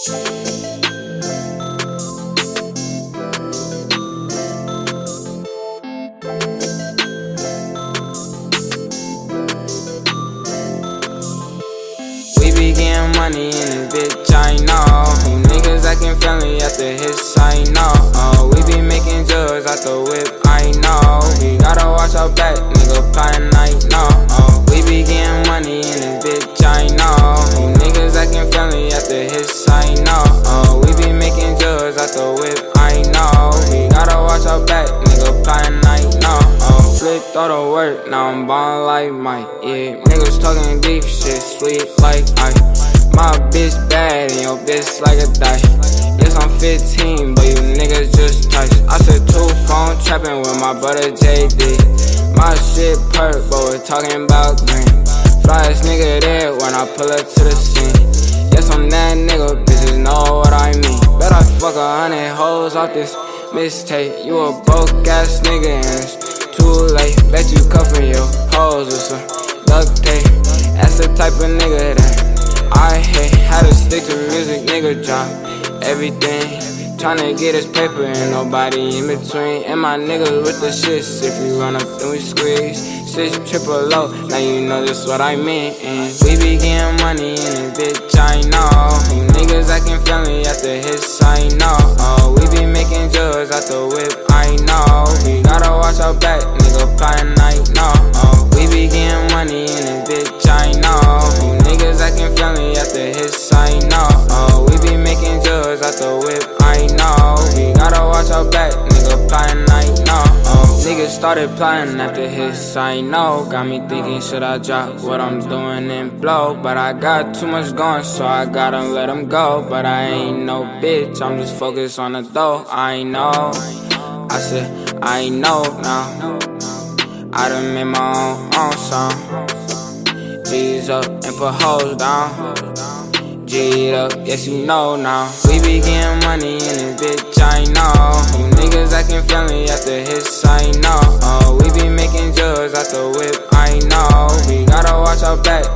We be getting money in this bitch, I know. You niggas acting friendly after hits, I know. Uh, we be making drugs out the whip, I know. We gotta watch our back, nigga, plotting, I know. Uh, we be getting money in this bitch, I know. You All the work, now I'm ballin' like Mike. Yeah, niggas talking deep shit, sweet like ice. My bitch bad and your bitch like a die. Yes, I'm 15, but you niggas just touch. I said two phone trapping with my brother JD. My shit perk, but we're talking about green. Flyest nigga there when I pull up to the scene. Yes, I'm that nigga, bitches know what I mean. Bet I fuck a hundred hoes off this mistake. You a broke ass nigga and too late. Bet you cuffin' your hoes with some duct tape. That's the type of nigga that. I hate how to stick to music, nigga drop everything. Tryna get his paper and nobody in between. And my niggas with the shits. If we run up, then we squeeze. Six triple O, now you know just what I mean. And we be getting money in this bitch, I know. You niggas acting friendly after hits, I know. Started plotting after hits, I know. Got me thinking, should I drop what I'm doing and blow? But I got too much going, so I gotta let them go. But I ain't no bitch, I'm just focused on the dough, I know. I said, I know now. I done made my own, own song. G's up and put hoes down. G'd up, yes you know now. We be getting money in this bitch, I know. You niggas acting friendly after hits, I know. Oh, we be making drugs out the whip, I know. We gotta watch our back,